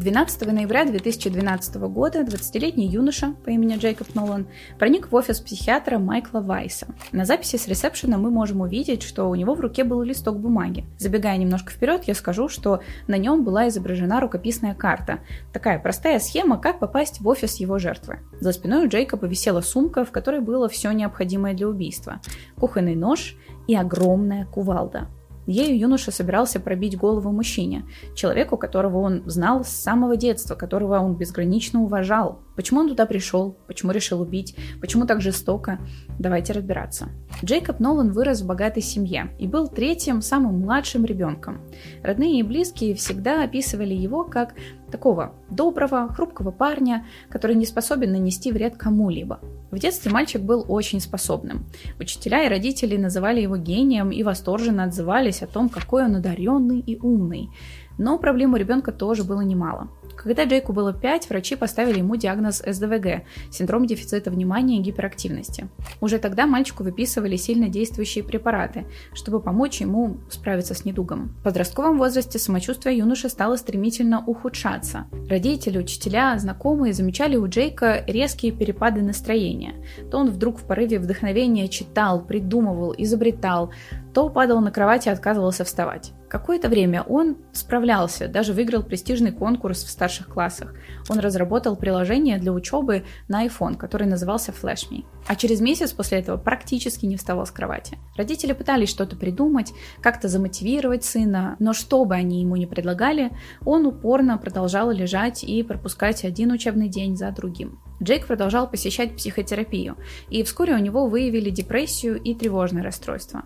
12 ноября 2012 года 20-летний юноша по имени Джейкоб Нолан проник в офис психиатра Майкла Вайса. На записи с ресепшена мы можем увидеть, что у него в руке был листок бумаги. Забегая немножко вперед, я скажу, что на нем была изображена рукописная карта. Такая простая схема, как попасть в офис его жертвы. За спиной у Джейкоба висела сумка, в которой было все необходимое для убийства. Кухонный нож и огромная кувалда. Ею юноша собирался пробить голову мужчине, человеку, которого он знал с самого детства, которого он безгранично уважал. Почему он туда пришел? Почему решил убить? Почему так жестоко? Давайте разбираться. Джейкоб Нолан вырос в богатой семье и был третьим, самым младшим ребенком. Родные и близкие всегда описывали его как такого доброго, хрупкого парня, который не способен нанести вред кому-либо. В детстве мальчик был очень способным. Учителя и родители называли его гением и восторженно отзывались о том, какой он одаренный и умный. Но проблем у ребенка тоже было немало. Когда Джейку было 5, врачи поставили ему диагноз СДВГ – синдром дефицита внимания и гиперактивности. Уже тогда мальчику выписывали сильно действующие препараты, чтобы помочь ему справиться с недугом. В подростковом возрасте самочувствие юноши стало стремительно ухудшаться. Родители, учителя, знакомые замечали у Джейка резкие перепады настроения. То он вдруг в порыве вдохновения читал, придумывал, изобретал, то падал на кровать и отказывался вставать. Какое-то время он справлялся, даже выиграл престижный конкурс в старших классах. Он разработал приложение для учебы на iPhone, который назывался FlashMe. А через месяц после этого практически не вставал с кровати. Родители пытались что-то придумать, как-то замотивировать сына, но что бы они ему не предлагали, он упорно продолжал лежать и пропускать один учебный день за другим. Джейк продолжал посещать психотерапию, и вскоре у него выявили депрессию и тревожное расстройство.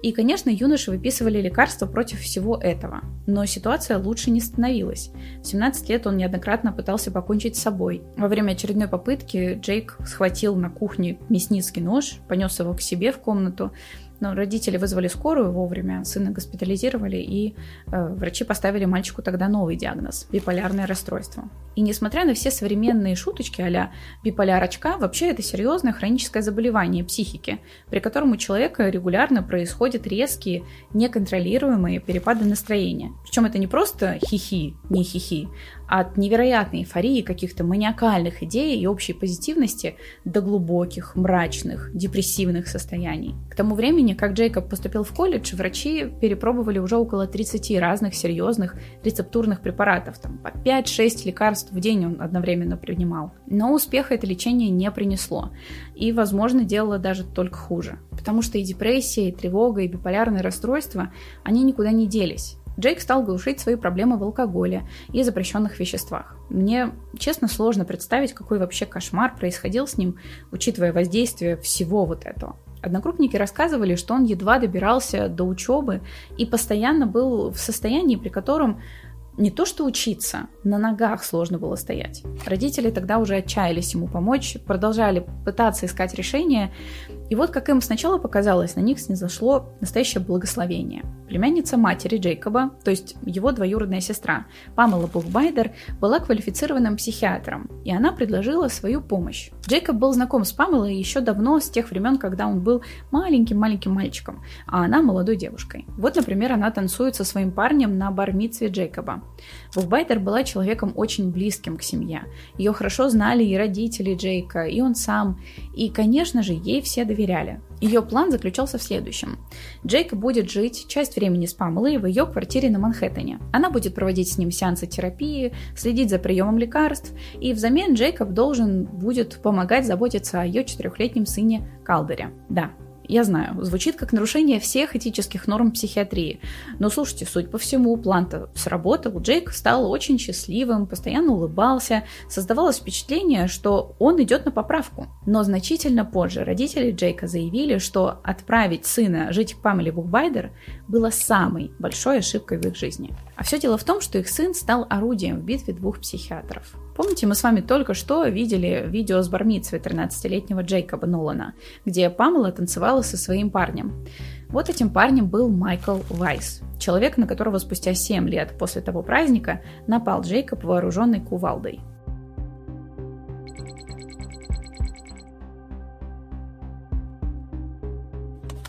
И, конечно, юноши выписывали лекарства против всего этого. Но ситуация лучше не становилась. В 17 лет он неоднократно пытался покончить с собой. Во время очередной попытки Джейк схватил на кухне мясницкий нож, понес его к себе в комнату, но родители вызвали скорую вовремя, сына госпитализировали, и э, врачи поставили мальчику тогда новый диагноз – биполярное расстройство. И несмотря на все современные шуточки а биполяр очка, вообще это серьезное хроническое заболевание психики, при котором у человека регулярно происходят резкие, неконтролируемые перепады настроения. Причем это не просто хихи, не хихи, от невероятной эйфории, каких-то маниакальных идей и общей позитивности до глубоких, мрачных, депрессивных состояний. К тому времени, как Джейкоб поступил в колледж, врачи перепробовали уже около 30 разных серьезных рецептурных препаратов, там по 5-6 лекарств в день он одновременно принимал. Но успеха это лечение не принесло и, возможно, делало даже только хуже. Потому что и депрессия, и тревога, и биполярное расстройство, они никуда не делись. Джейк стал глушить свои проблемы в алкоголе и запрещенных веществах. Мне, честно, сложно представить, какой вообще кошмар происходил с ним, учитывая воздействие всего вот этого. Однокрупники рассказывали, что он едва добирался до учебы и постоянно был в состоянии, при котором не то что учиться, на ногах сложно было стоять. Родители тогда уже отчаялись ему помочь, продолжали пытаться искать решение, и вот как им сначала показалось, на них снизошло настоящее благословение. Племянница матери Джейкоба, то есть его двоюродная сестра, Памела Бухбайдер, была квалифицированным психиатром, и она предложила свою помощь. Джейкоб был знаком с Памелой еще давно, с тех времен, когда он был маленьким-маленьким мальчиком, а она молодой девушкой. Вот, например, она танцует со своим парнем на бармитве Джейкоба. Бухбайдер была человеком очень близким к семье. Ее хорошо знали и родители Джейка, и он сам, и, конечно же, ей все доверяли доверяли. Ее план заключался в следующем. Джейк будет жить часть времени с Памелой в ее квартире на Манхэттене. Она будет проводить с ним сеансы терапии, следить за приемом лекарств, и взамен Джейкоб должен будет помогать заботиться о ее четырехлетнем сыне Калдере. Да, я знаю, звучит как нарушение всех этических норм психиатрии. Но слушайте, суть по всему, план-то сработал. Джейк стал очень счастливым, постоянно улыбался. Создавалось впечатление, что он идет на поправку. Но значительно позже родители Джейка заявили, что отправить сына жить к Памеле Бухбайдер было самой большой ошибкой в их жизни. А все дело в том, что их сын стал орудием в битве двух психиатров. Помните, мы с вами только что видели видео с бармитсвой 13-летнего Джейкоба Нолана, где Памела танцевала со своим парнем. Вот этим парнем был Майкл Вайс, человек, на которого спустя 7 лет после того праздника напал Джейкоб вооруженный кувалдой.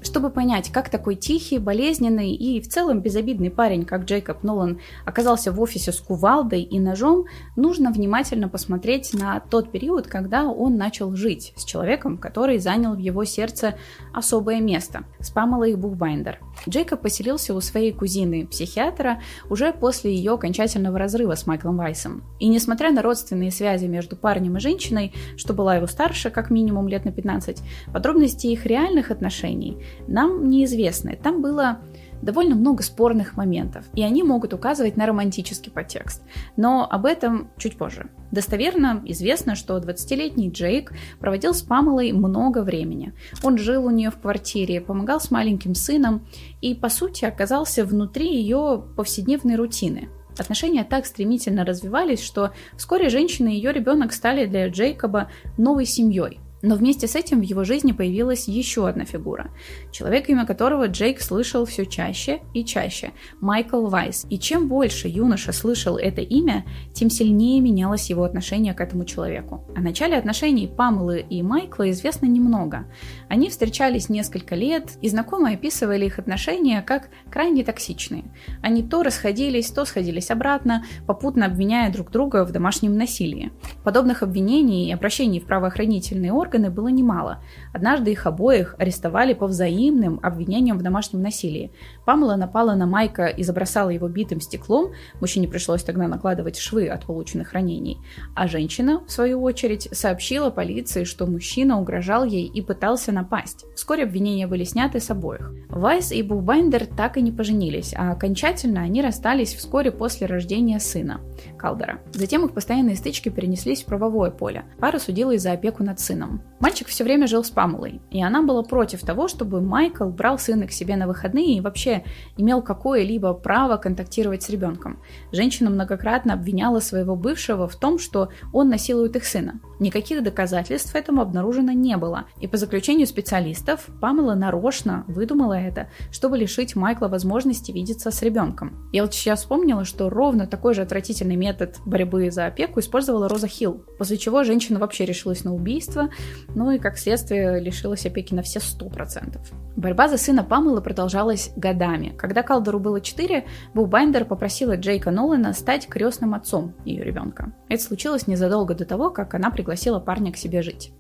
Чтобы понять, как такой тихий, болезненный и в целом безобидный парень, как Джейкоб Нолан, оказался в офисе с кувалдой и ножом, нужно внимательно посмотреть на тот период, когда он начал жить с человеком, который занял в его сердце особое место – с Памелой Бухбайндер. Джейкоб поселился у своей кузины, психиатра, уже после ее окончательного разрыва с Майклом Вайсом. И несмотря на родственные связи между парнем и женщиной, что была его старше как минимум лет на 15, подробности их реальных отношений нам неизвестны. Там было довольно много спорных моментов, и они могут указывать на романтический подтекст. Но об этом чуть позже. Достоверно известно, что 20-летний Джейк проводил с Памелой много времени. Он жил у нее в квартире, помогал с маленьким сыном и, по сути, оказался внутри ее повседневной рутины. Отношения так стремительно развивались, что вскоре женщина и ее ребенок стали для Джейкоба новой семьей – но вместе с этим в его жизни появилась еще одна фигура. Человек, имя которого Джейк слышал все чаще и чаще – Майкл Вайс. И чем больше юноша слышал это имя, тем сильнее менялось его отношение к этому человеку. О начале отношений Памелы и Майкла известно немного. Они встречались несколько лет, и знакомые описывали их отношения как крайне токсичные. Они то расходились, то сходились обратно, попутно обвиняя друг друга в домашнем насилии. Подобных обвинений и обращений в правоохранительные органы органы было немало. Однажды их обоих арестовали по взаимным обвинениям в домашнем насилии. Памела напала на Майка и забросала его битым стеклом, мужчине пришлось тогда накладывать швы от полученных ранений. А женщина, в свою очередь, сообщила полиции, что мужчина угрожал ей и пытался напасть. Вскоре обвинения были сняты с обоих. Вайс и Бухбайндер так и не поженились, а окончательно они расстались вскоре после рождения сына, Калдера. Затем их постоянные стычки перенеслись в правовое поле. Пара судилась за опеку над сыном. Мальчик все время жил с Памелой, и она была против того, чтобы Майкл брал сына к себе на выходные и вообще имел какое-либо право контактировать с ребенком. Женщина многократно обвиняла своего бывшего в том, что он насилует их сына. Никаких доказательств этому обнаружено не было, и по заключению специалистов Памела нарочно выдумала это, чтобы лишить Майкла возможности видеться с ребенком. Я вот сейчас вспомнила, что ровно такой же отвратительный метод борьбы за опеку использовала Роза Хилл, после чего женщина вообще решилась на убийство, ну и как следствие лишилась опеки на все 100%. Борьба за сына Памелы продолжалась годами. Когда Калдеру было 4, Бухбайндер попросила Джейка Нолана стать крестным отцом ее ребенка. Это случилось незадолго до того, как она пригласила парня к себе жить.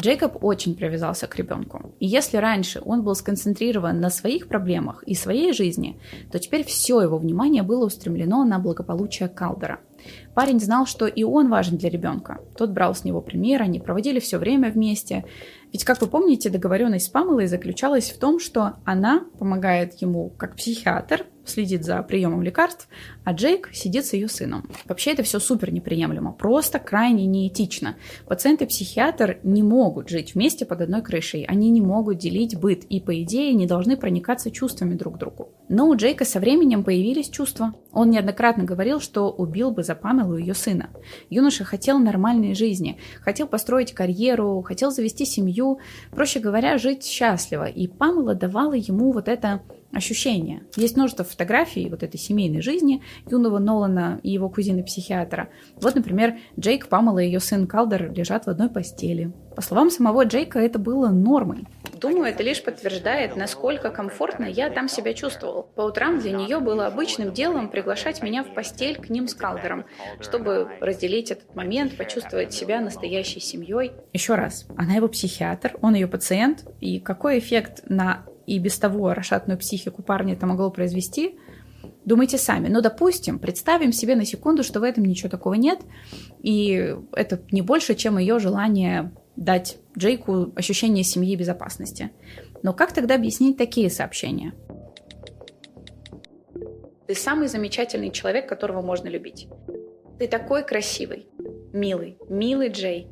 Джейкоб очень привязался к ребенку. И если раньше он был сконцентрирован на своих проблемах и своей жизни, то теперь все его внимание было устремлено на благополучие Калдера. Парень знал, что и он важен для ребенка. Тот брал с него пример, они проводили все время вместе. Ведь, как вы помните, договоренность с Памелой заключалась в том, что она помогает ему как психиатр следит за приемом лекарств, а Джейк сидит с ее сыном. Вообще это все супер неприемлемо, просто крайне неэтично. Пациент и психиатр не могут жить вместе под одной крышей, они не могут делить быт и, по идее, не должны проникаться чувствами друг к другу. Но у Джейка со временем появились чувства. Он неоднократно говорил, что убил бы за Памелу ее сына. Юноша хотел нормальной жизни, хотел построить карьеру, хотел завести семью, проще говоря, жить счастливо. И Памела давала ему вот это ощущения. Есть множество фотографий вот этой семейной жизни юного Нолана и его кузины-психиатра. Вот, например, Джейк, Памела и ее сын Калдер лежат в одной постели. По словам самого Джейка, это было нормой. Думаю, это лишь подтверждает, насколько комфортно я там себя чувствовал. По утрам для нее было обычным делом приглашать меня в постель к ним с Калдером, чтобы разделить этот момент, почувствовать себя настоящей семьей. Еще раз, она его психиатр, он ее пациент, и какой эффект на и без того расшатную психику парня это могло произвести, думайте сами. Но, допустим, представим себе на секунду, что в этом ничего такого нет, и это не больше, чем ее желание дать Джейку ощущение семьи безопасности. Но как тогда объяснить такие сообщения? Ты самый замечательный человек, которого можно любить. Ты такой красивый, милый, милый Джей.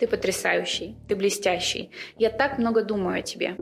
Ты потрясающий, ты блестящий. Я так много думаю о тебе.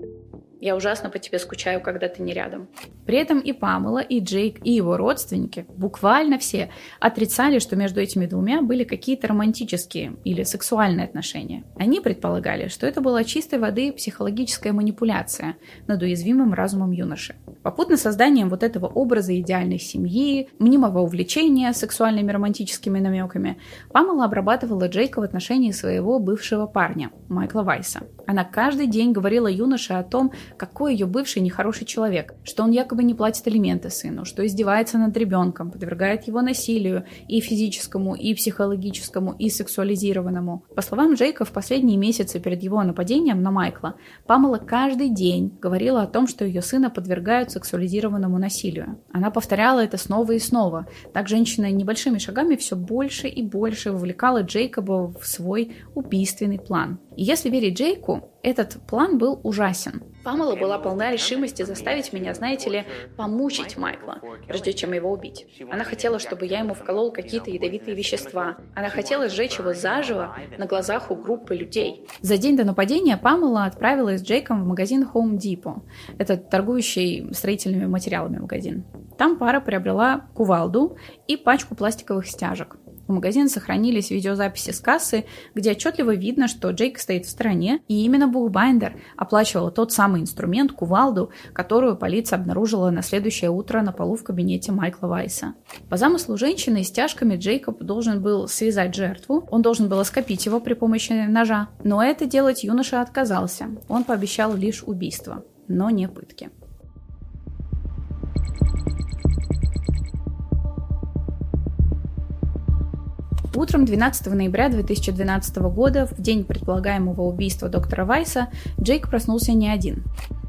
Я ужасно по тебе скучаю, когда ты не рядом. При этом и Памела, и Джейк, и его родственники, буквально все, отрицали, что между этими двумя были какие-то романтические или сексуальные отношения. Они предполагали, что это была чистой воды психологическая манипуляция над уязвимым разумом юноши. Попутно созданием вот этого образа идеальной семьи, мнимого увлечения сексуальными романтическими намеками, Памела обрабатывала Джейка в отношении своего бывшего парня, Майкла Вайса. Она каждый день говорила юноше о том, какой ее бывший нехороший человек, что он якобы не платит алименты сыну, что издевается над ребенком, подвергает его насилию и физическому, и психологическому, и сексуализированному. По словам Джейка, в последние месяцы перед его нападением на Майкла, Памела каждый день говорила о том, что ее сына подвергают сексуализированному насилию. Она повторяла это снова и снова. Так женщина небольшими шагами все больше и больше вовлекала Джейкоба в свой убийственный план. И если верить Джейку, этот план был ужасен. Памела была полна решимости заставить меня, знаете ли, помучить Майкла, прежде чем его убить. Она хотела, чтобы я ему вколол какие-то ядовитые вещества. Она хотела сжечь его заживо на глазах у группы людей. За день до нападения Памела отправилась с Джейком в магазин Home Depot. Это торгующий строительными материалами магазин. Там пара приобрела кувалду и пачку пластиковых стяжек. В магазине сохранились видеозаписи с кассы, где отчетливо видно, что Джейк стоит в стороне, и именно Бухбайндер оплачивала тот самый инструмент, кувалду, которую полиция обнаружила на следующее утро на полу в кабинете Майкла Вайса. По замыслу женщины стяжками Джейкоб должен был связать жертву, он должен был оскопить его при помощи ножа, но это делать юноша отказался. Он пообещал лишь убийство, но не пытки. Утром 12 ноября 2012 года, в день предполагаемого убийства доктора Вайса, Джейк проснулся не один.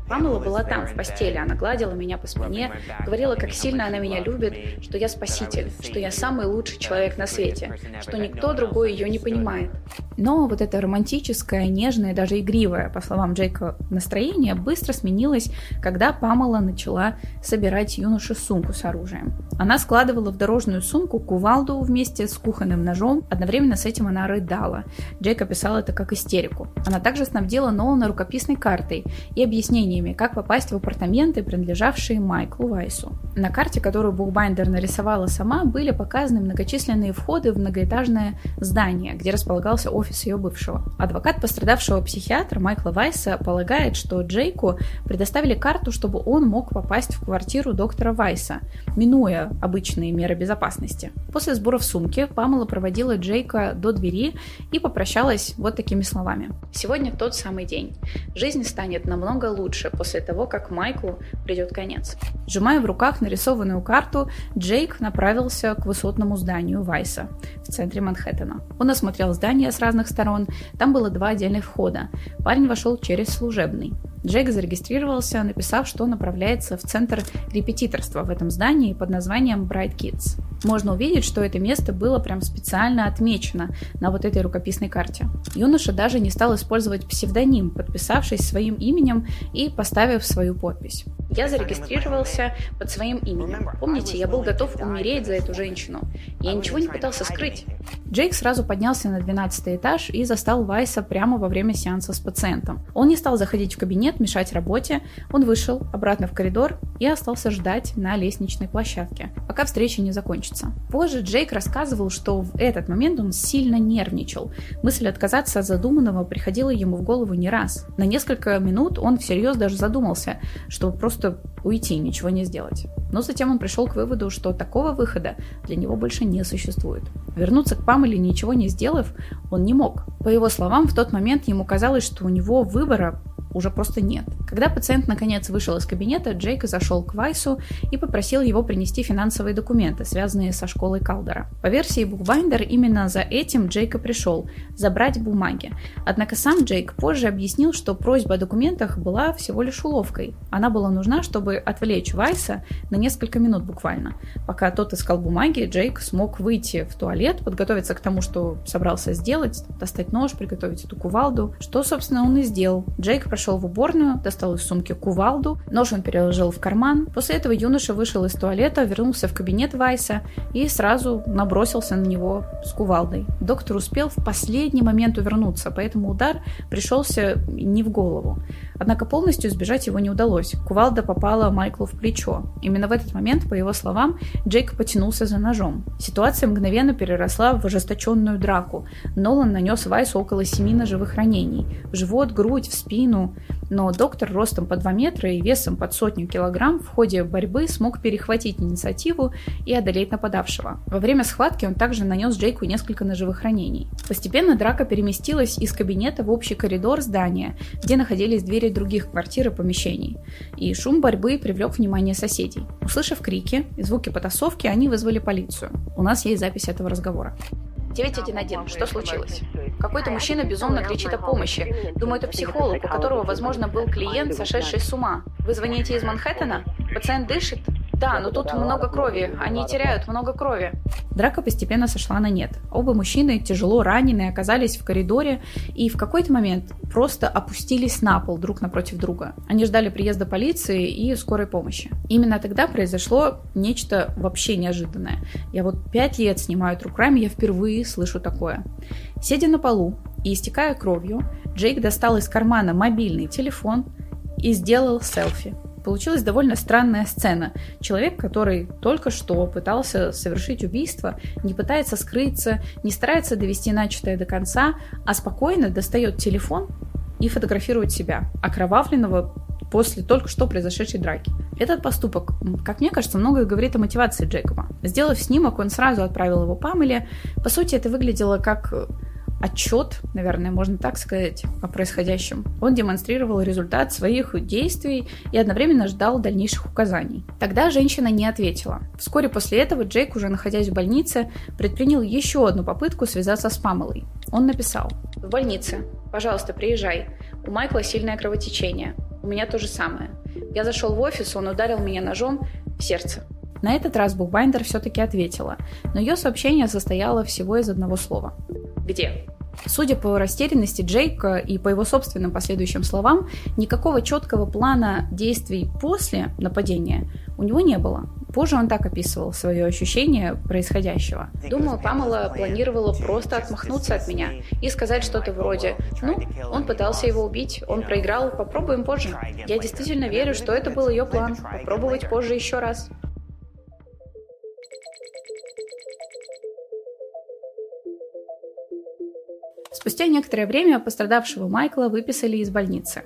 Памела была там, в постели, она гладила меня по спине, говорила, как сильно она меня любит, что я спаситель, что я самый лучший человек на свете, что никто другой ее не понимает. Но вот это романтическое, нежное, даже игривое, по словам Джейка, настроение быстро сменилось, когда Памела начала собирать юноше сумку с оружием. Она складывала в дорожную сумку кувалду вместе с кухонным ножом, одновременно с этим она рыдала. Джейк описал это как истерику. Она также снабдила Нолана рукописной картой и объяснением сведениями, как попасть в апартаменты, принадлежавшие Майклу Вайсу. На карте, которую Бухбайндер нарисовала сама, были показаны многочисленные входы в многоэтажное здание, где располагался офис ее бывшего. Адвокат пострадавшего психиатра Майкла Вайса полагает, что Джейку предоставили карту, чтобы он мог попасть в квартиру доктора Вайса, минуя обычные меры безопасности. После сбора в сумке Памела проводила Джейка до двери и попрощалась вот такими словами. «Сегодня тот самый день. Жизнь станет намного лучше, после того, как Майклу придет конец. Сжимая в руках нарисованную карту, Джейк направился к высотному зданию Вайса в центре Манхэттена. Он осмотрел здание с разных сторон, там было два отдельных входа. Парень вошел через служебный. Джейк зарегистрировался, написав, что направляется в центр репетиторства в этом здании под названием Bright Kids. Можно увидеть, что это место было прям специально отмечено на вот этой рукописной карте. Юноша даже не стал использовать псевдоним, подписавшись своим именем и поставив свою подпись. Я зарегистрировался под своим именем. Помните, я был готов умереть за эту женщину. Я ничего не пытался скрыть. Джейк сразу поднялся на 12 этаж и застал Вайса прямо во время сеанса с пациентом. Он не стал заходить в кабинет, мешать работе. Он вышел обратно в коридор и остался ждать на лестничной площадке, пока встреча не закончится. Позже Джейк рассказывал, что в этот момент он сильно нервничал. Мысль отказаться от задуманного приходила ему в голову не раз. На несколько минут он всерьез даже задумался, что просто уйти, ничего не сделать. Но затем он пришел к выводу, что такого выхода для него больше не существует. Вернуться к Памеле ничего не сделав, он не мог. По его словам, в тот момент ему казалось, что у него выбора уже просто нет. Когда пациент наконец вышел из кабинета, Джейк зашел к Вайсу и попросил его принести финансовые документы, связанные со школой Калдера. По версии Букбайндер, именно за этим Джейк пришел – забрать бумаги. Однако сам Джейк позже объяснил, что просьба о документах была всего лишь уловкой. Она была нужна, чтобы отвлечь Вайса на несколько минут буквально. Пока тот искал бумаги, Джейк смог выйти в туалет, подготовиться к тому, что собрался сделать, достать нож, приготовить эту кувалду, что, собственно, он и сделал. Джейк прошел в уборную, достал из сумки кувалду, нож он переложил в карман. После этого юноша вышел из туалета, вернулся в кабинет Вайса и сразу набросился на него с кувалдой. Доктор успел в последний момент увернуться, поэтому удар пришелся не в голову. Однако полностью избежать его не удалось. Кувалда попала Майклу в плечо. Именно в этот момент, по его словам, Джейк потянулся за ножом. Ситуация мгновенно переросла в ожесточенную драку. Нолан нанес Вайсу около семи ножевых ранений. В живот, грудь, в спину. но доктор ростом по 2 метра и весом под сотню килограмм в ходе борьбы смог перехватить инициативу и одолеть нападавшего. Во время схватки он также нанес Джейку несколько ножевых ранений. Постепенно драка переместилась из кабинета в общий коридор здания, где находились двери других квартир и помещений. И шум борьбы привлек внимание соседей. Услышав крики и звуки потасовки, они вызвали полицию. У нас есть запись этого разговора. 911. Что случилось? Какой-то мужчина безумно кричит о помощи. Думаю, это психолог, у которого, возможно, был клиент, сошедший с ума. Вы звоните из Манхэттена? Пациент дышит? Да, но тут много крови. Они теряют много крови. Драка постепенно сошла на нет. Оба мужчины, тяжело раненые, оказались в коридоре и в какой-то момент просто опустились на пол друг напротив друга. Они ждали приезда полиции и скорой помощи. Именно тогда произошло нечто вообще неожиданное. Я вот пять лет снимаю True Crime, я впервые слышу такое. Сидя на полу и истекая кровью, Джейк достал из кармана мобильный телефон и сделал селфи получилась довольно странная сцена. Человек, который только что пытался совершить убийство, не пытается скрыться, не старается довести начатое до конца, а спокойно достает телефон и фотографирует себя, окровавленного после только что произошедшей драки. Этот поступок, как мне кажется, многое говорит о мотивации Джейкоба. Сделав снимок, он сразу отправил его Памеле. По сути, это выглядело как отчет, наверное, можно так сказать, о происходящем. Он демонстрировал результат своих действий и одновременно ждал дальнейших указаний. Тогда женщина не ответила. Вскоре после этого Джейк, уже находясь в больнице, предпринял еще одну попытку связаться с Памелой. Он написал. «В больнице. Пожалуйста, приезжай. У Майкла сильное кровотечение. У меня то же самое. Я зашел в офис, он ударил меня ножом в сердце. На этот раз Букбайндер все-таки ответила, но ее сообщение состояло всего из одного слова. Где? Судя по растерянности Джейка и по его собственным последующим словам, никакого четкого плана действий после нападения у него не было. Позже он так описывал свое ощущение происходящего. Думаю, Памела планировала просто отмахнуться от меня и сказать что-то вроде «Ну, он пытался его убить, он проиграл, попробуем позже». Я действительно верю, что это был ее план – попробовать позже еще раз. Спустя некоторое время пострадавшего Майкла выписали из больницы.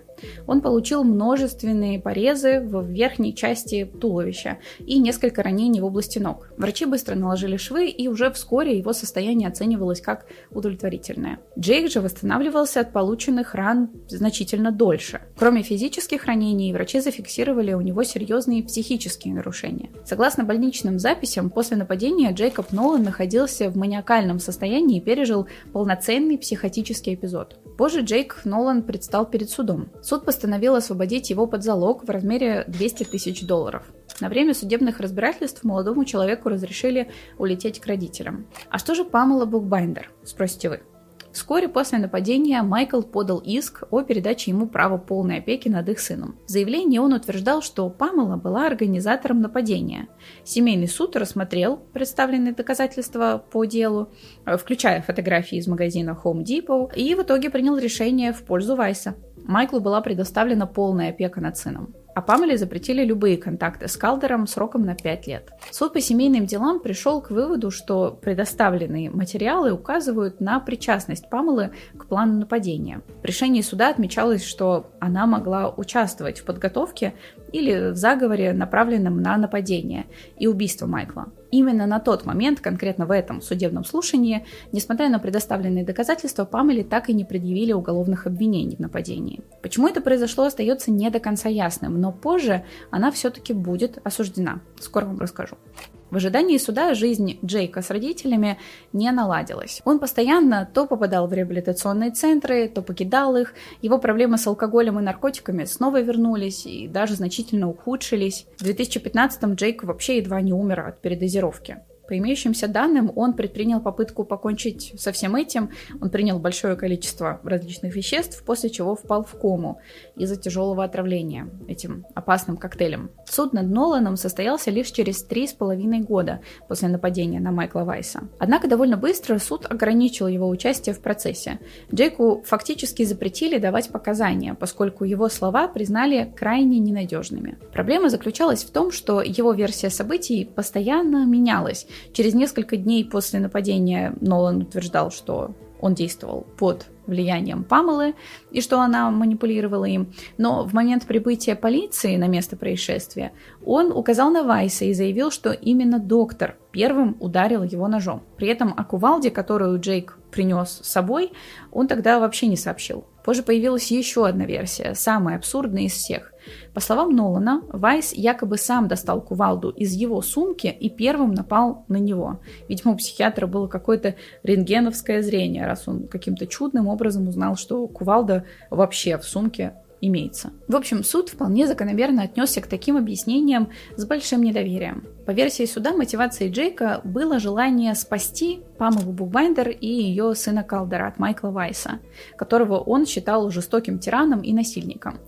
Он получил множественные порезы в верхней части туловища и несколько ранений в области ног. Врачи быстро наложили швы, и уже вскоре его состояние оценивалось как удовлетворительное. Джейк же восстанавливался от полученных ран значительно дольше. Кроме физических ранений, врачи зафиксировали у него серьезные психические нарушения. Согласно больничным записям, после нападения Джейкоб Нолан находился в маниакальном состоянии и пережил полноценный психотический эпизод. Позже Джейк Нолан предстал перед судом. Суд постановил освободить его под залог в размере 200 тысяч долларов. На время судебных разбирательств молодому человеку разрешили улететь к родителям. А что же Памела Букбайндер, спросите вы? Вскоре после нападения Майкл подал иск о передаче ему права полной опеки над их сыном. В заявлении он утверждал, что Памела была организатором нападения. Семейный суд рассмотрел представленные доказательства по делу, э, включая фотографии из магазина Home Depot, и в итоге принял решение в пользу Вайса. Майклу была предоставлена полная опека над сыном а Памеле запретили любые контакты с Калдером сроком на 5 лет. Суд по семейным делам пришел к выводу, что предоставленные материалы указывают на причастность Памелы к плану нападения. В решении суда отмечалось, что она могла участвовать в подготовке или в заговоре, направленном на нападение и убийство Майкла. Именно на тот момент, конкретно в этом судебном слушании, несмотря на предоставленные доказательства, Памели так и не предъявили уголовных обвинений в нападении. Почему это произошло, остается не до конца ясным, но позже она все-таки будет осуждена. Скоро вам расскажу. В ожидании суда жизнь Джейка с родителями не наладилась. Он постоянно то попадал в реабилитационные центры, то покидал их. Его проблемы с алкоголем и наркотиками снова вернулись и даже значительно ухудшились. В 2015-м Джейк вообще едва не умер от передозировки. По имеющимся данным, он предпринял попытку покончить со всем этим. Он принял большое количество различных веществ, после чего впал в кому из-за тяжелого отравления этим опасным коктейлем. Суд над Ноланом состоялся лишь через три с половиной года после нападения на Майкла Вайса. Однако довольно быстро суд ограничил его участие в процессе. Джейку фактически запретили давать показания, поскольку его слова признали крайне ненадежными. Проблема заключалась в том, что его версия событий постоянно менялась, Через несколько дней после нападения Нолан утверждал, что он действовал под влиянием Памелы и что она манипулировала им. Но в момент прибытия полиции на место происшествия он указал на Вайса и заявил, что именно доктор первым ударил его ножом. При этом о кувалде, которую Джейк принес с собой, он тогда вообще не сообщил. Позже появилась еще одна версия, самая абсурдная из всех. По словам Нолана, Вайс якобы сам достал кувалду из его сумки и первым напал на него. Видимо, у психиатра было какое-то рентгеновское зрение, раз он каким-то чудным образом узнал, что кувалда вообще в сумке имеется. В общем, суд вполне закономерно отнесся к таким объяснениям с большим недоверием. По версии суда, мотивацией Джейка было желание спасти Памелу Букбайндер и ее сына Калдера от Майкла Вайса, которого он считал жестоким тираном и насильником.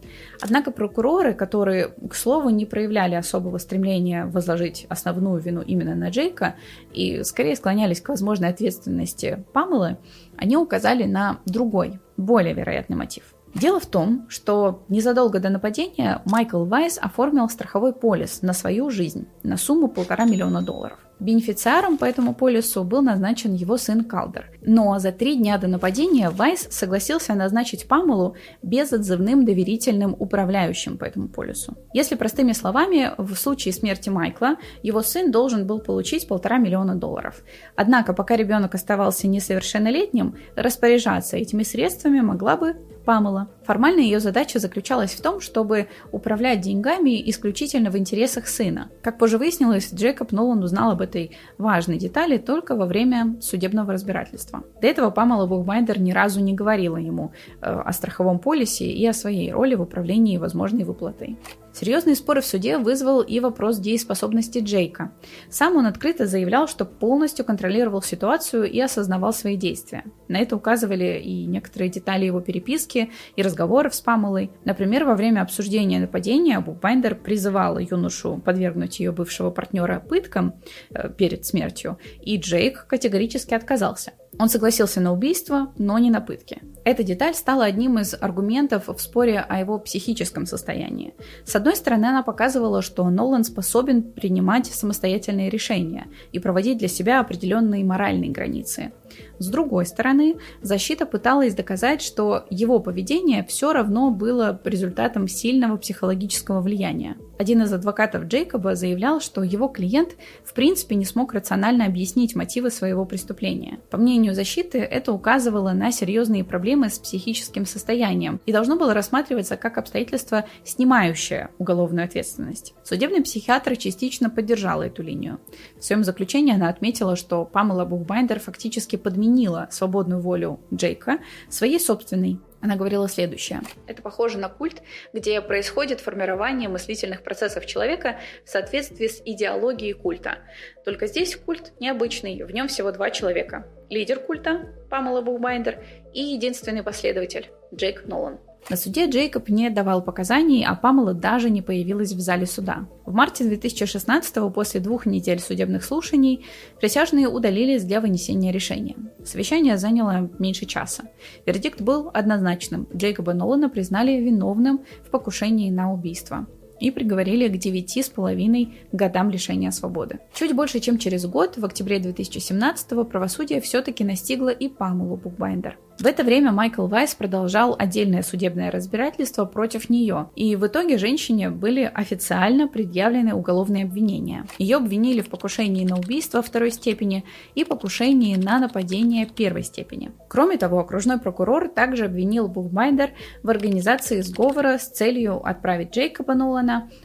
Однако прокуроры, которые, к слову, не проявляли особого стремления возложить основную вину именно на Джейка и скорее склонялись к возможной ответственности Памелы, они указали на другой, более вероятный мотив – Дело в том, что незадолго до нападения Майкл Вайс оформил страховой полис на свою жизнь на сумму полтора миллиона долларов. Бенефициаром по этому полису был назначен его сын Калдер. Но за три дня до нападения Вайс согласился назначить Памелу безотзывным доверительным управляющим по этому полису. Если простыми словами, в случае смерти Майкла его сын должен был получить полтора миллиона долларов. Однако, пока ребенок оставался несовершеннолетним, распоряжаться этими средствами могла бы Памела. Формально ее задача заключалась в том, чтобы управлять деньгами исключительно в интересах сына. Как позже выяснилось, Джекоб Нолан узнал об этой важной детали только во время судебного разбирательства. До этого Памела Бухбайдер ни разу не говорила ему э, о страховом полисе и о своей роли в управлении возможной выплатой. Серьезные споры в суде вызвал и вопрос дееспособности Джейка. Сам он открыто заявлял, что полностью контролировал ситуацию и осознавал свои действия. На это указывали и некоторые детали его переписки и разговоров с Памелой. Например, во время обсуждения нападения Букбайндер призывал юношу подвергнуть ее бывшего партнера пыткам э, перед смертью, и Джейк категорически отказался. Он согласился на убийство, но не на пытки. Эта деталь стала одним из аргументов в споре о его психическом состоянии. С одной стороны, она показывала, что Нолан способен принимать самостоятельные решения и проводить для себя определенные моральные границы. С другой стороны, защита пыталась доказать, что его поведение все равно было результатом сильного психологического влияния. Один из адвокатов Джейкоба заявлял, что его клиент в принципе не смог рационально объяснить мотивы своего преступления. По мнению защиты, это указывало на серьезные проблемы с психическим состоянием и должно было рассматриваться как обстоятельство, снимающее уголовную ответственность. Судебный психиатр частично поддержал эту линию. В своем заключении она отметила, что Памела Букбайндер фактически подменила свободную волю Джейка своей собственной. Она говорила следующее. Это похоже на культ, где происходит формирование мыслительных процессов человека в соответствии с идеологией культа. Только здесь культ необычный, в нем всего два человека. Лидер культа, Памела Букбайндер, и единственный последователь, Джейк Нолан. На суде Джейкоб не давал показаний, а Памела даже не появилась в зале суда. В марте 2016 после двух недель судебных слушаний присяжные удалились для вынесения решения. Совещание заняло меньше часа. Вердикт был однозначным. Джейкоба Нолана признали виновным в покушении на убийство и приговорили к девяти с половиной годам лишения свободы. Чуть больше, чем через год, в октябре 2017 правосудие все-таки настигло и Памелу Букбайндер. В это время Майкл Вайс продолжал отдельное судебное разбирательство против нее, и в итоге женщине были официально предъявлены уголовные обвинения. Ее обвинили в покушении на убийство второй степени и покушении на нападение первой степени. Кроме того, окружной прокурор также обвинил Букбайндер в организации сговора с целью отправить Джейкоба Нолана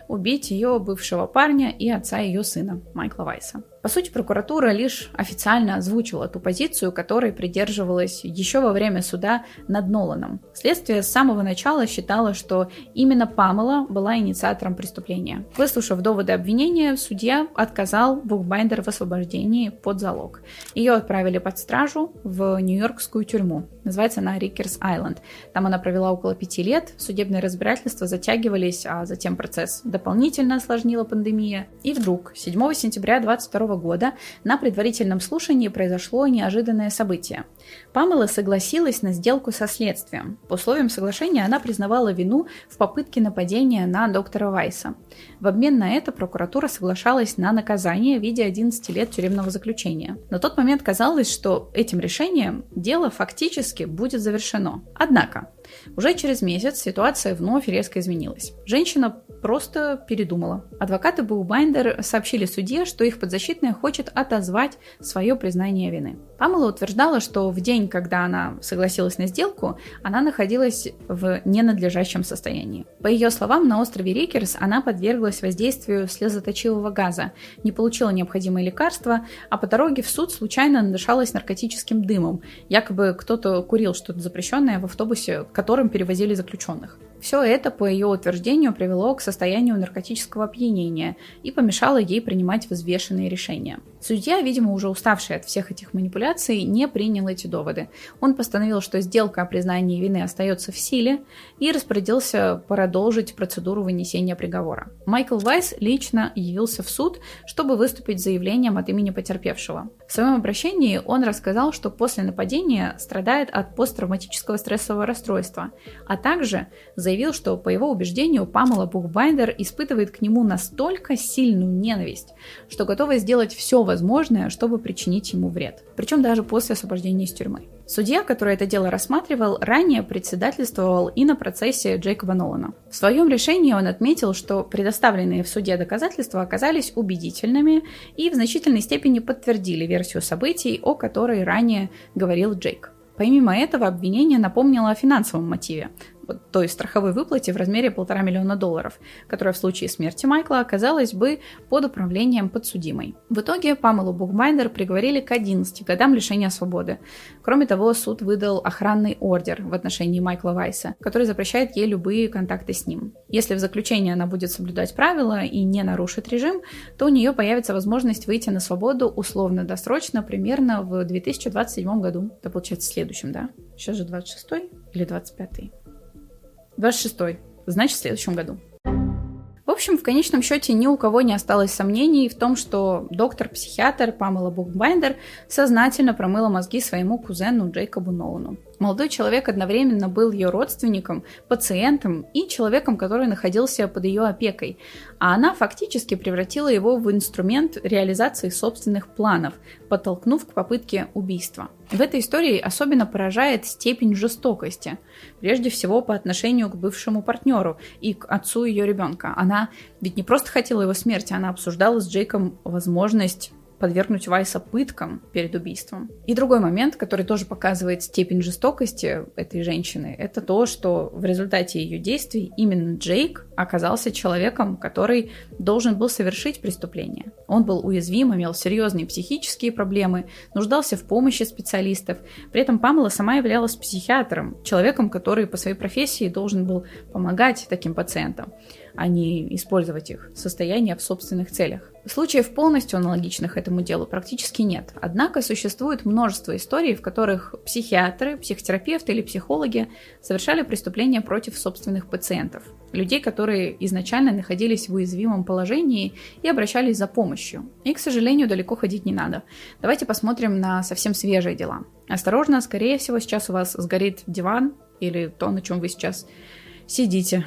убить ее бывшего парня и отца ее сына, Майкла Вайса. По сути, прокуратура лишь официально озвучила ту позицию, которой придерживалась еще во время суда над Ноланом. Следствие с самого начала считало, что именно Памела была инициатором преступления. Выслушав доводы обвинения, судья отказал Букбайндер в освобождении под залог. Ее отправили под стражу в Нью-Йоркскую тюрьму. Называется она Рикерс Айленд. Там она провела около пяти лет. Судебные разбирательства затягивались, а затем процесс дополнительно осложнила пандемия. И вдруг 7 сентября 22 года на предварительном слушании произошло неожиданное событие. Памела согласилась на сделку со следствием. По условиям соглашения она признавала вину в попытке нападения на доктора Вайса. В обмен на это прокуратура соглашалась на наказание в виде 11 лет тюремного заключения. На тот момент казалось, что этим решением дело фактически будет завершено. Однако, уже через месяц ситуация вновь резко изменилась. Женщина просто передумала. Адвокаты Букбайндер сообщили судье, что их подзащитная хочет отозвать свое признание вины. Памела утверждала, что в день, когда она согласилась на сделку, она находилась в ненадлежащем состоянии. По ее словам, на острове Рикерс она подверглась воздействию слезоточивого газа, не получила необходимые лекарства, а по дороге в суд случайно надышалась наркотическим дымом. Якобы кто-то курил что-то запрещенное в автобусе, которым перевозили заключенных. Все это, по ее утверждению, привело к состоянию наркотического опьянения и помешало ей принимать взвешенные решения. Судья, видимо, уже уставший от всех этих манипуляций, не принял эти доводы. Он постановил, что сделка о признании вины остается в силе и распорядился продолжить процедуру вынесения приговора. Майкл Вайс лично явился в суд, чтобы выступить с заявлением от имени потерпевшего. В своем обращении он рассказал, что после нападения страдает от посттравматического стрессового расстройства, а также заявил, что, по его убеждению, Памела Букбайндер испытывает к нему настолько сильную ненависть, что готова сделать все возможное, чтобы причинить ему вред. Причем даже после освобождения из тюрьмы. Судья, который это дело рассматривал, ранее председательствовал и на процессе Джейкоба Нолана. В своем решении он отметил, что предоставленные в суде доказательства оказались убедительными и в значительной степени подтвердили версию событий, о которой ранее говорил Джейк. Помимо этого, обвинение напомнило о финансовом мотиве той страховой выплате в размере полтора миллиона долларов, которая в случае смерти Майкла оказалась бы под управлением подсудимой. В итоге Памелу Букмайдер приговорили к 11 годам лишения свободы. Кроме того, суд выдал охранный ордер в отношении Майкла Вайса, который запрещает ей любые контакты с ним. Если в заключении она будет соблюдать правила и не нарушит режим, то у нее появится возможность выйти на свободу условно-досрочно примерно в 2027 году. Это получается следующем, да? Сейчас же 26 или 25? 26 значит в следующем году. В общем, в конечном счете ни у кого не осталось сомнений в том, что доктор-психиатр Памела Букбайндер сознательно промыла мозги своему кузену Джейкобу Нолану. Молодой человек одновременно был ее родственником, пациентом и человеком, который находился под ее опекой, а она фактически превратила его в инструмент реализации собственных планов, подтолкнув к попытке убийства. В этой истории особенно поражает степень жестокости, прежде всего по отношению к бывшему партнеру и к отцу ее ребенка. Она ведь не просто хотела его смерти, она обсуждала с Джейком возможность подвергнуть Вайса пыткам перед убийством. И другой момент, который тоже показывает степень жестокости этой женщины, это то, что в результате ее действий именно Джейк оказался человеком, который должен был совершить преступление. Он был уязвим, имел серьезные психические проблемы, нуждался в помощи специалистов. При этом Памела сама являлась психиатром, человеком, который по своей профессии должен был помогать таким пациентам а не использовать их состояние в собственных целях. Случаев полностью аналогичных этому делу практически нет. Однако существует множество историй, в которых психиатры, психотерапевты или психологи совершали преступления против собственных пациентов. Людей, которые изначально находились в уязвимом положении и обращались за помощью. И, к сожалению, далеко ходить не надо. Давайте посмотрим на совсем свежие дела. Осторожно, скорее всего, сейчас у вас сгорит диван или то, на чем вы сейчас сидите.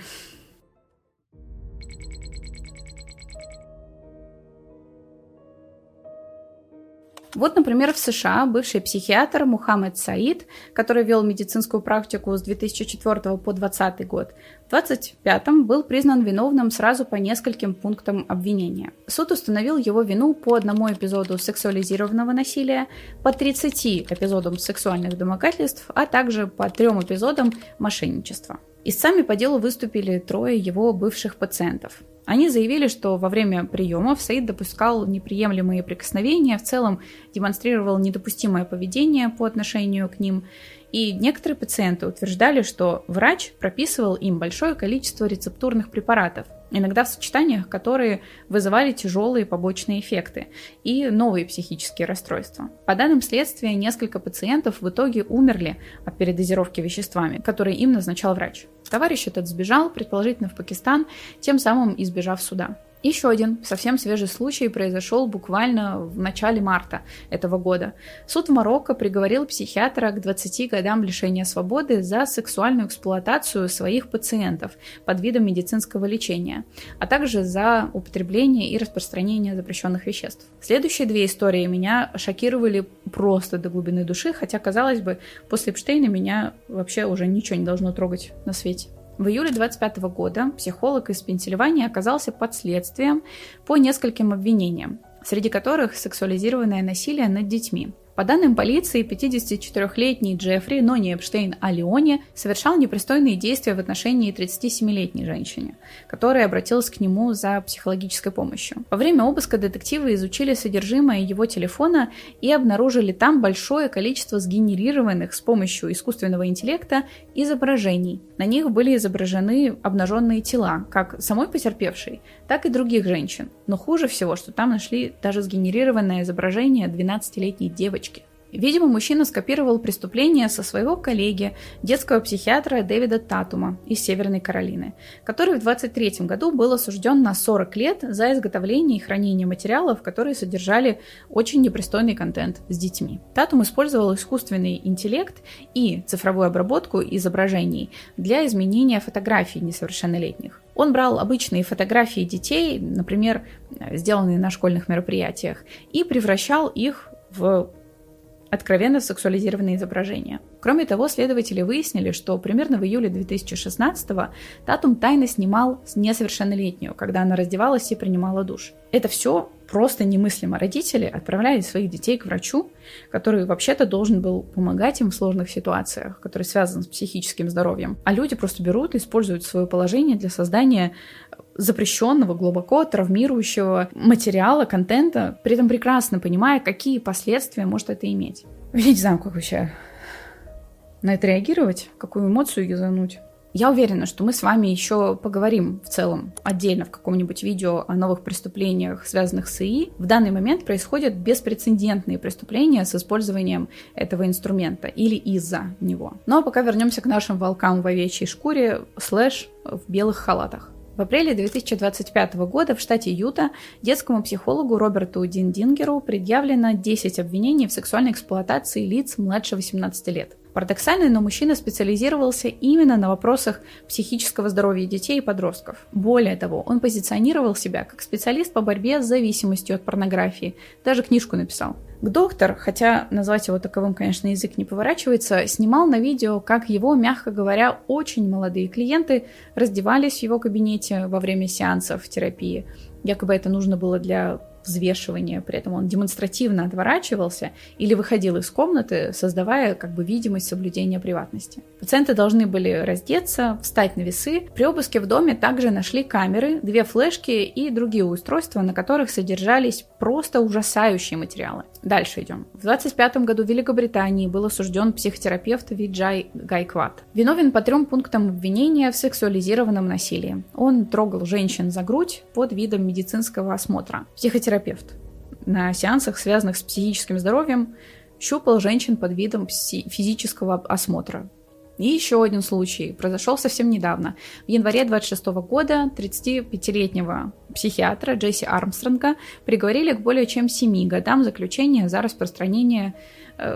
Вот, например, в США бывший психиатр Мухаммед Саид, который вел медицинскую практику с 2004 по 2020 год, в 2025 был признан виновным сразу по нескольким пунктам обвинения. Суд установил его вину по одному эпизоду сексуализированного насилия, по 30 эпизодам сексуальных домогательств, а также по трем эпизодам мошенничества. Истцами по делу выступили трое его бывших пациентов. Они заявили, что во время приемов Саид допускал неприемлемые прикосновения, в целом демонстрировал недопустимое поведение по отношению к ним, и некоторые пациенты утверждали, что врач прописывал им большое количество рецептурных препаратов, иногда в сочетаниях, которые вызывали тяжелые побочные эффекты и новые психические расстройства. По данным следствия, несколько пациентов в итоге умерли от передозировки веществами, которые им назначал врач. Товарищ этот сбежал, предположительно в Пакистан, тем самым избежав суда. Еще один совсем свежий случай произошел буквально в начале марта этого года. Суд в Марокко приговорил психиатра к 20 годам лишения свободы за сексуальную эксплуатацию своих пациентов под видом медицинского лечения, а также за употребление и распространение запрещенных веществ. Следующие две истории меня шокировали просто до глубины души, хотя, казалось бы, после Эпштейна меня вообще уже ничего не должно трогать на свете. В июле 25 года психолог из Пенсильвании оказался под следствием по нескольким обвинениям, среди которых сексуализированное насилие над детьми. По данным полиции, 54-летний Джеффри, но не Эпштейн, а Леоне, совершал непристойные действия в отношении 37-летней женщины, которая обратилась к нему за психологической помощью. Во время обыска детективы изучили содержимое его телефона и обнаружили там большое количество сгенерированных с помощью искусственного интеллекта изображений. На них были изображены обнаженные тела, как самой потерпевшей, так и других женщин. Но хуже всего, что там нашли даже сгенерированное изображение 12-летней девочки. Видимо, мужчина скопировал преступление со своего коллеги, детского психиатра Дэвида Татума из Северной Каролины, который в 23 году был осужден на 40 лет за изготовление и хранение материалов, которые содержали очень непристойный контент с детьми. Татум использовал искусственный интеллект и цифровую обработку изображений для изменения фотографий несовершеннолетних. Он брал обычные фотографии детей, например, сделанные на школьных мероприятиях, и превращал их в откровенно сексуализированные изображения. Кроме того, следователи выяснили, что примерно в июле 2016-го Татум тайно снимал несовершеннолетнюю, когда она раздевалась и принимала душ. Это все просто немыслимо. Родители отправляли своих детей к врачу, который вообще-то должен был помогать им в сложных ситуациях, которые связаны с психическим здоровьем. А люди просто берут и используют свое положение для создания запрещенного, глубоко травмирующего материала, контента, при этом прекрасно понимая, какие последствия может это иметь. Я не знаю, как вообще на это реагировать, какую эмоцию юзануть. Я уверена, что мы с вами еще поговорим в целом отдельно в каком-нибудь видео о новых преступлениях, связанных с ИИ. В данный момент происходят беспрецедентные преступления с использованием этого инструмента или из-за него. Но ну, а пока вернемся к нашим волкам в овечьей шкуре слэш в белых халатах. В апреле 2025 года в штате Юта детскому психологу Роберту Диндингеру предъявлено 10 обвинений в сексуальной эксплуатации лиц младше 18 лет. Парадоксально, но мужчина специализировался именно на вопросах психического здоровья детей и подростков. Более того, он позиционировал себя как специалист по борьбе с зависимостью от порнографии. Даже книжку написал. Доктор, хотя назвать его таковым, конечно, язык не поворачивается, снимал на видео, как его, мягко говоря, очень молодые клиенты раздевались в его кабинете во время сеансов терапии. Якобы это нужно было для взвешивания, при этом он демонстративно отворачивался или выходил из комнаты, создавая как бы видимость соблюдения приватности. Пациенты должны были раздеться, встать на весы. При обыске в доме также нашли камеры, две флешки и другие устройства, на которых содержались просто ужасающие материалы. Дальше идем. В 25 году в Великобритании был осужден психотерапевт Виджай Гайкват. Виновен по трем пунктам обвинения в сексуализированном насилии. Он трогал женщин за грудь под видом медицинского осмотра. Психотерапевт психотерапевт на сеансах, связанных с психическим здоровьем, щупал женщин под видом физического осмотра. И еще один случай произошел совсем недавно. В январе 26 года 35-летнего психиатра Джесси Армстронга приговорили к более чем 7 годам заключения за распространение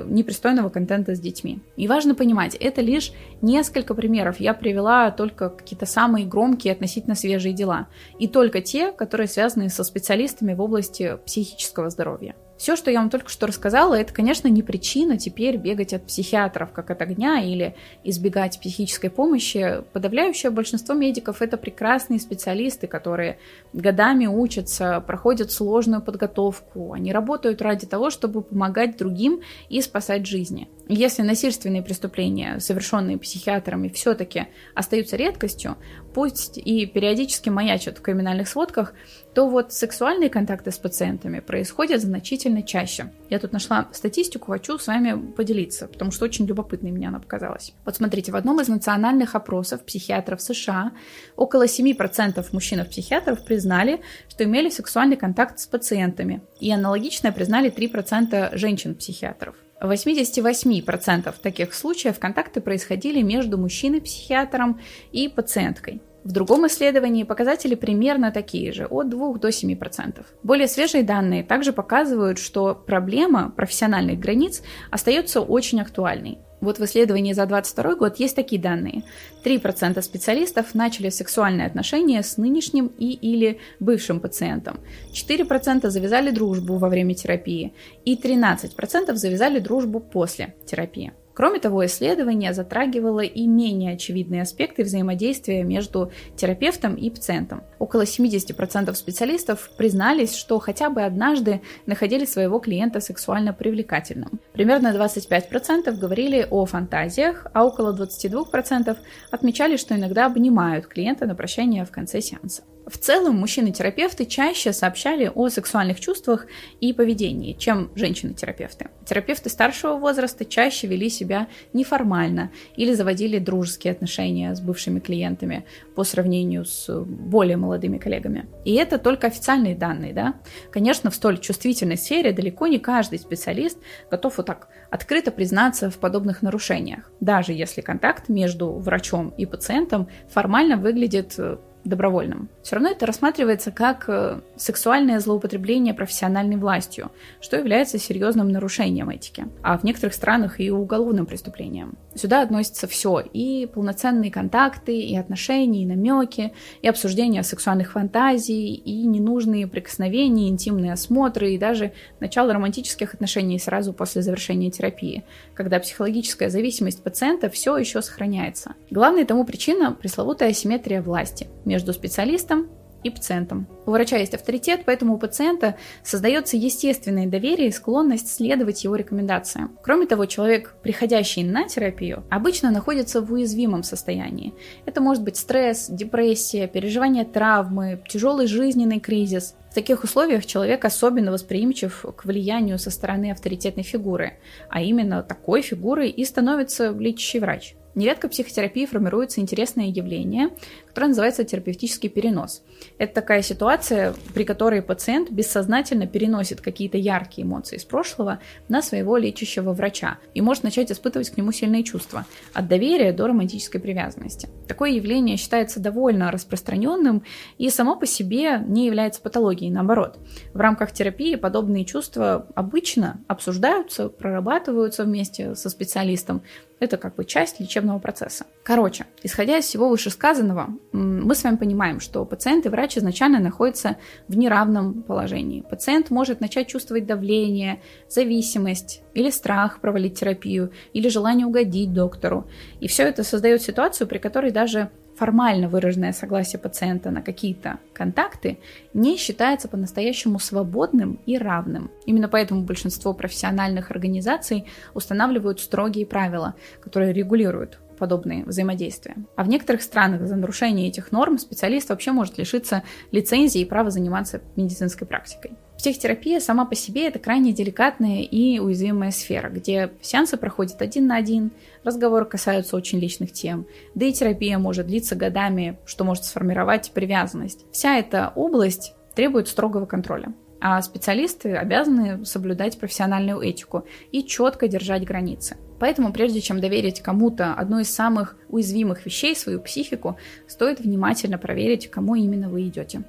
непристойного контента с детьми. И важно понимать, это лишь несколько примеров. Я привела только какие-то самые громкие относительно свежие дела. И только те, которые связаны со специалистами в области психического здоровья. Все, что я вам только что рассказала, это, конечно, не причина теперь бегать от психиатров как от огня или избегать психической помощи. Подавляющее большинство медиков это прекрасные специалисты, которые годами учатся, проходят сложную подготовку. Они работают ради того, чтобы помогать другим и спасать жизни. Если насильственные преступления, совершенные психиатрами, все-таки остаются редкостью, пусть и периодически маячат в криминальных сводках, то вот сексуальные контакты с пациентами происходят значительно чаще. Я тут нашла статистику, хочу с вами поделиться, потому что очень любопытной мне она показалась. Вот смотрите, в одном из национальных опросов психиатров США около 7% мужчин-психиатров признали, что имели сексуальный контакт с пациентами, и аналогичное признали 3% женщин-психиатров. В 88% таких случаев контакты происходили между мужчиной-психиатром и пациенткой. В другом исследовании показатели примерно такие же, от 2 до 7%. Более свежие данные также показывают, что проблема профессиональных границ остается очень актуальной. Вот в исследовании за 2022 год есть такие данные. 3% специалистов начали сексуальные отношения с нынешним и или бывшим пациентом. 4% завязали дружбу во время терапии. И 13% завязали дружбу после терапии. Кроме того, исследование затрагивало и менее очевидные аспекты взаимодействия между терапевтом и пациентом. Около 70% специалистов признались, что хотя бы однажды находили своего клиента сексуально привлекательным. Примерно 25% говорили о фантазиях, а около 22% отмечали, что иногда обнимают клиента на прощание в конце сеанса. В целом, мужчины-терапевты чаще сообщали о сексуальных чувствах и поведении, чем женщины-терапевты. Терапевты старшего возраста чаще вели себя неформально или заводили дружеские отношения с бывшими клиентами по сравнению с более молодыми коллегами. И это только официальные данные, да? Конечно, в столь чувствительной сфере далеко не каждый специалист готов вот так открыто признаться в подобных нарушениях, даже если контакт между врачом и пациентом формально выглядит э, добровольным. Все равно это рассматривается как э, сексуальное злоупотребление профессиональной властью, что является серьезным нарушением этики, а в некоторых странах и уголовным преступлением. Сюда относится все, и полноценные контакты, и отношения, и намеки, и обсуждение сексуальных фантазий, и ненужные прикосновения, интимные осмотры, и даже начало романтических отношений сразу после завершения терапии, когда психологическая зависимость пациента все еще сохраняется. Главной тому причина – пресловутая асимметрия власти – между специалистом и пациентом. У врача есть авторитет, поэтому у пациента создается естественное доверие и склонность следовать его рекомендациям. Кроме того, человек, приходящий на терапию, обычно находится в уязвимом состоянии. Это может быть стресс, депрессия, переживание травмы, тяжелый жизненный кризис. В таких условиях человек особенно восприимчив к влиянию со стороны авторитетной фигуры, а именно такой фигурой и становится лечащий врач. Нередко в психотерапии формируется интересное явление, которое называется терапевтический перенос. Это такая ситуация, при которой пациент бессознательно переносит какие-то яркие эмоции из прошлого на своего лечащего врача и может начать испытывать к нему сильные чувства, от доверия до романтической привязанности. Такое явление считается довольно распространенным и само по себе не является патологией, наоборот. В рамках терапии подобные чувства обычно обсуждаются, прорабатываются вместе со специалистом, это как бы часть лечебного процесса. Короче, исходя из всего вышесказанного, мы с вами понимаем, что пациент и врач изначально находятся в неравном положении. Пациент может начать чувствовать давление, зависимость или страх провалить терапию, или желание угодить доктору. И все это создает ситуацию, при которой даже формально выраженное согласие пациента на какие-то контакты не считается по-настоящему свободным и равным. Именно поэтому большинство профессиональных организаций устанавливают строгие правила, которые регулируют подобные взаимодействия. А в некоторых странах за нарушение этих норм специалист вообще может лишиться лицензии и права заниматься медицинской практикой. Психотерапия сама по себе это крайне деликатная и уязвимая сфера, где сеансы проходят один на один, разговоры касаются очень личных тем, да и терапия может длиться годами, что может сформировать привязанность. Вся эта область требует строгого контроля а специалисты обязаны соблюдать профессиональную этику и четко держать границы. Поэтому прежде чем доверить кому-то одну из самых уязвимых вещей, свою психику, стоит внимательно проверить, кому именно вы идете.